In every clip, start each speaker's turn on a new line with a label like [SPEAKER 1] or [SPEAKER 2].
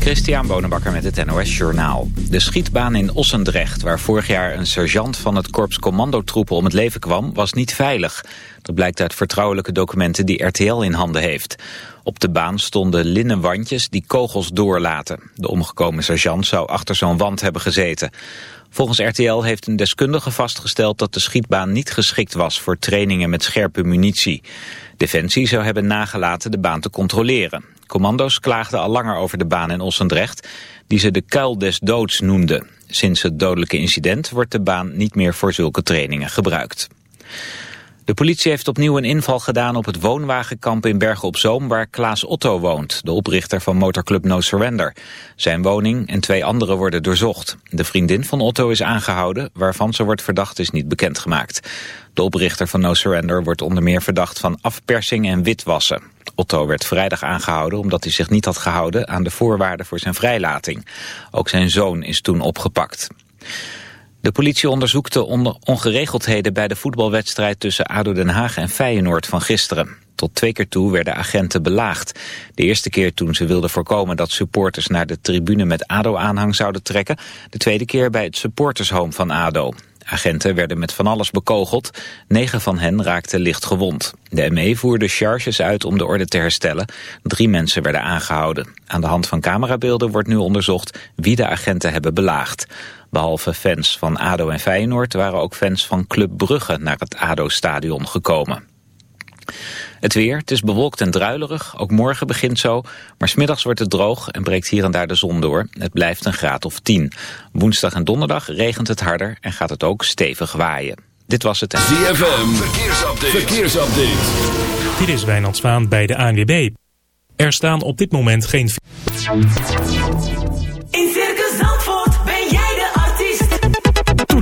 [SPEAKER 1] Christian Bonenbakker met het NOS Journaal. De schietbaan in Ossendrecht, waar vorig jaar een sergeant van het korps commandotroepen om het leven kwam, was niet veilig. Dat blijkt uit vertrouwelijke documenten die RTL in handen heeft. Op de baan stonden linnen wandjes die kogels doorlaten. De omgekomen sergeant zou achter zo'n wand hebben gezeten. Volgens RTL heeft een deskundige vastgesteld dat de schietbaan niet geschikt was voor trainingen met scherpe munitie. Defensie zou hebben nagelaten de baan te controleren. Commando's klaagden al langer over de baan in Ossendrecht, die ze de kuil des doods noemden. Sinds het dodelijke incident wordt de baan niet meer voor zulke trainingen gebruikt. De politie heeft opnieuw een inval gedaan op het woonwagenkamp in Bergen op Zoom waar Klaas Otto woont, de oprichter van motorclub No Surrender. Zijn woning en twee anderen worden doorzocht. De vriendin van Otto is aangehouden, waarvan ze wordt verdacht is niet bekendgemaakt. De oprichter van No Surrender wordt onder meer verdacht van afpersing en witwassen. Otto werd vrijdag aangehouden omdat hij zich niet had gehouden aan de voorwaarden voor zijn vrijlating. Ook zijn zoon is toen opgepakt. De politie onderzoekt de ongeregeldheden bij de voetbalwedstrijd tussen ADO Den Haag en Feyenoord van gisteren. Tot twee keer toe werden agenten belaagd. De eerste keer toen ze wilden voorkomen dat supporters naar de tribune met ADO-aanhang zouden trekken. De tweede keer bij het supportershome van ADO. Agenten werden met van alles bekogeld. Negen van hen raakten licht gewond. De ME voerde charges uit om de orde te herstellen. Drie mensen werden aangehouden. Aan de hand van camerabeelden wordt nu onderzocht wie de agenten hebben belaagd. Behalve fans van ADO en Feyenoord waren ook fans van Club Brugge naar het ADO-stadion gekomen. Het weer, het is bewolkt en druilerig, ook morgen begint zo, maar smiddags wordt het droog en breekt hier en daar de zon door. Het blijft een graad of 10. Woensdag en donderdag regent het harder en gaat het ook stevig waaien. Dit was het...
[SPEAKER 2] ZFM, verkeersupdate. verkeersupdate.
[SPEAKER 3] Dit is Wijnand Zwaan bij de ANWB. Er staan op dit moment geen...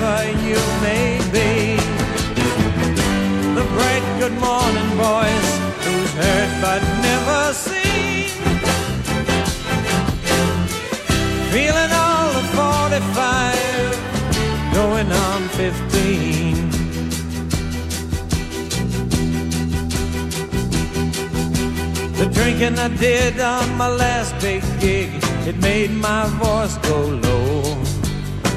[SPEAKER 4] Wherever you may be. The bright good morning voice, who's heard but never seen. Feeling all of 45, going on 15. The drinking I did on my last big gig, it made my voice go low.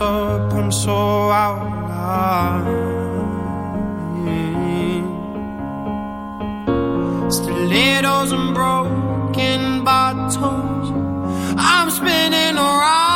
[SPEAKER 5] up, I'm so out line. Stilettos and broken bottles. I'm spinning around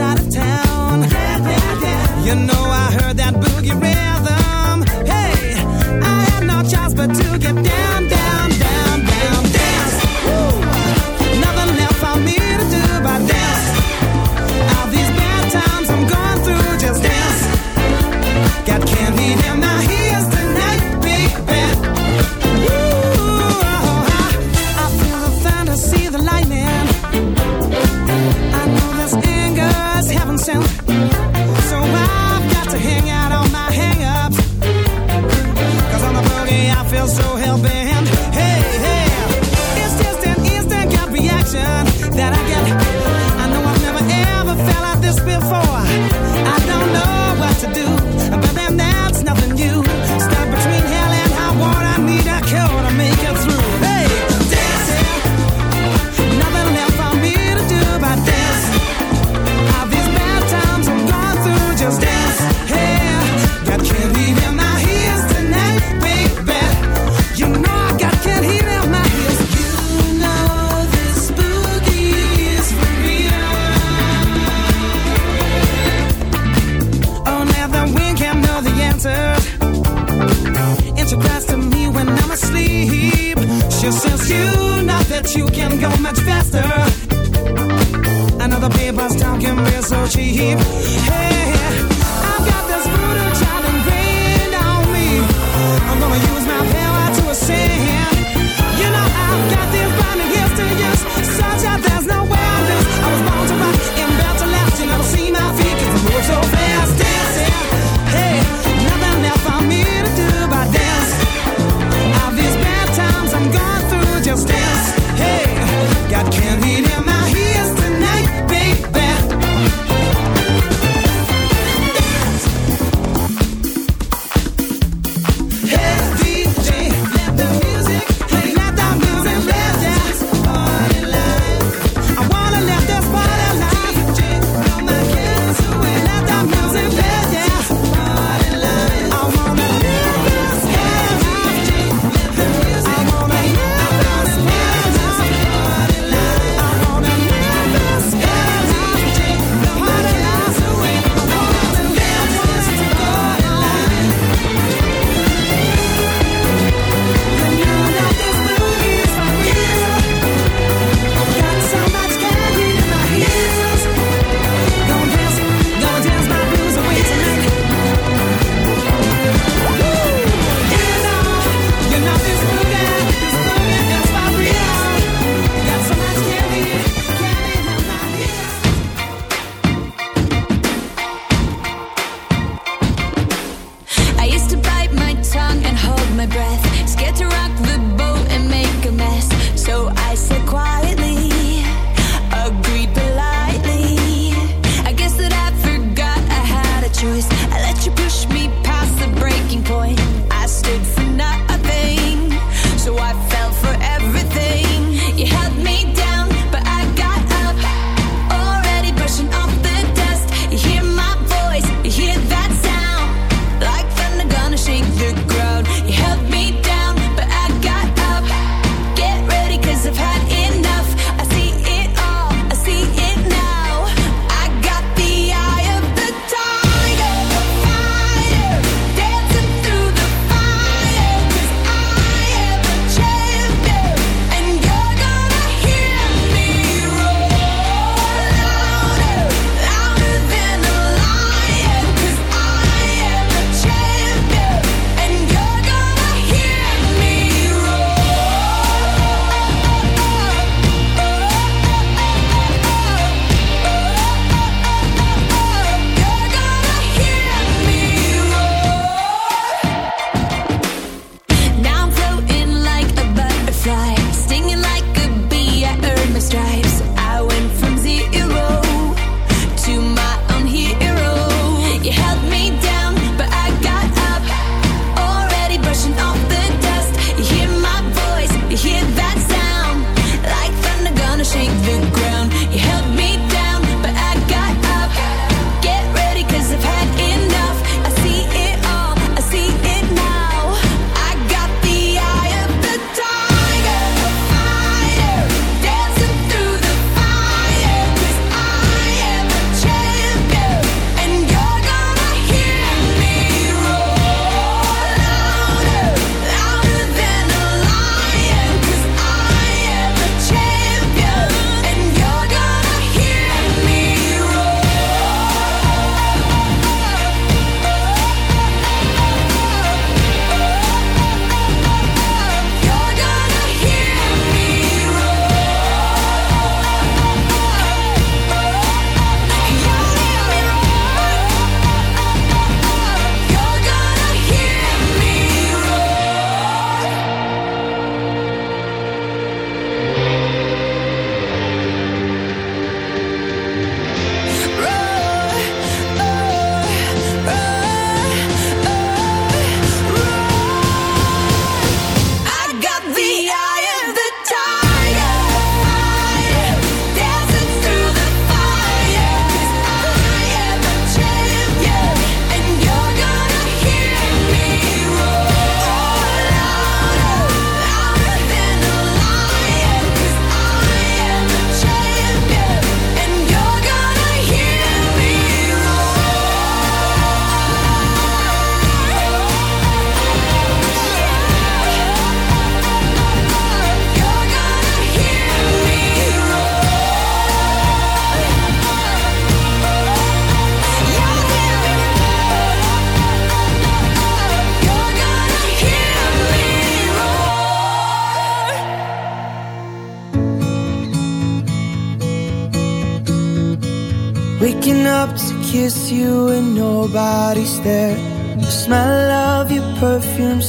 [SPEAKER 6] Out
[SPEAKER 7] of town. Yeah, yeah, yeah. You know I heard that you can go much faster. Another paper's talking real so cheap. Hey.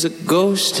[SPEAKER 4] Is a ghost